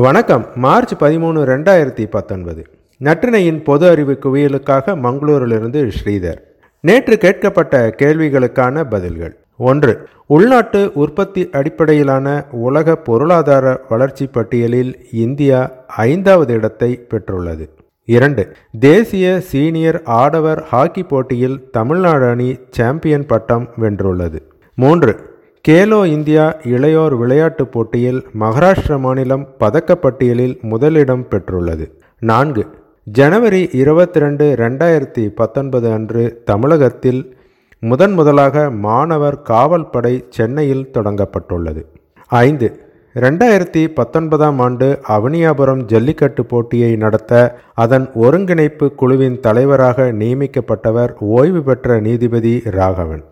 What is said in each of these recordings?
வணக்கம். மார்ச் பதிமூணு ரெண்டாயிரத்தி பத்தொன்பது. நற்றினையின் பொது அறிவு குவியலுக்காக மங்களூரிலிருந்து ஸ்ரீதர். நேற்று கேட்கப்பட்ட கேள்விகளுக்கான பதில்கள். ஒன்று உள்நாட்டு உற்பத்தி அடிப்படையிலான உலக பொருளாதார வளர்ச்சி பட்டியலில் இந்தியா ஐந்தாவது இடத்தை பெற்றுள்ளது. இரண்டு தேசிய சீனியர் ஆடவர் ஹாக்கி போட்டியில் தமிழ்நாடு அணி சாம்பியன் பட்டம் வென்றுள்ளது. மூன்று கேலோ இந்தியா இளையோர் விளையாட்டுப் போட்டியில் மகாராஷ்டிர மாநிலம் பதக்கப்பட்டியலில் முதலிடம் பெற்றுள்ளது. நான்கு. ஜனவரி இருபத்தி ரெண்டு ரெண்டாயிரத்தி பத்தொன்பது அன்று தமிழகத்தில் முதன் முதலாக மாணவர் காவல் படை சென்னையில் தொடங்கப்பட்டுள்ளது. ஐந்து. ரெண்டாயிரத்தி பத்தொன்பதாம் ஆண்டு அவனியாபுரம் ஜல்லிக்கட்டு போட்டியை நடத்த அதன் ஒருங்கிணைப்பு குழுவின் தலைவராக நியமிக்கப்பட்டவர் ஓய்வு பெற்ற நீதிபதி ராகவன்.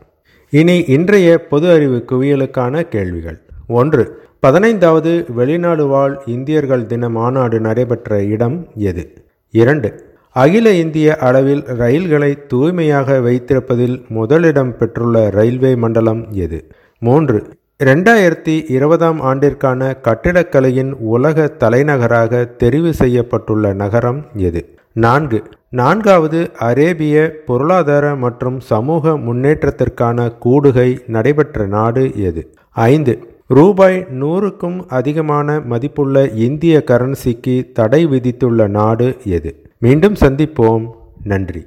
இனி இன்றைய பொது அறிவு குவியலுக்கான கேள்விகள். ஒன்று பதினைந்தாவது வெளிநாடு வாழ் இந்தியர்கள் தின மாநாடு நடைபெற்ற இடம் எது? இரண்டு அகில இந்திய அளவில் ரயில்களை தூய்மையாக வைத்திருப்பதில் முதலிடம் பெற்றுள்ள ரயில்வே மண்டலம் எது? மூன்று ரெண்டாயிரத்தி இருபதாம் ஆண்டிற்கான கட்டிடக்கலையின் உலக தலைநகராக தெரிவு செய்யப்பட்டுள்ள நகரம் எது? நான்கு. நான்காவது அரேபிய பொருளாதார மற்றும் சமூக முன்னேற்றத்திற்கான கூடுகை நடைபெற்ற நாடு எது? ஐந்து. ரூபாய் நூறுக்கும் அதிகமான மதிப்புள்ள இந்திய கரன்சிக்கு தடை விதித்துள்ள நாடு எது? மீண்டும் சந்திப்போம். நன்றி.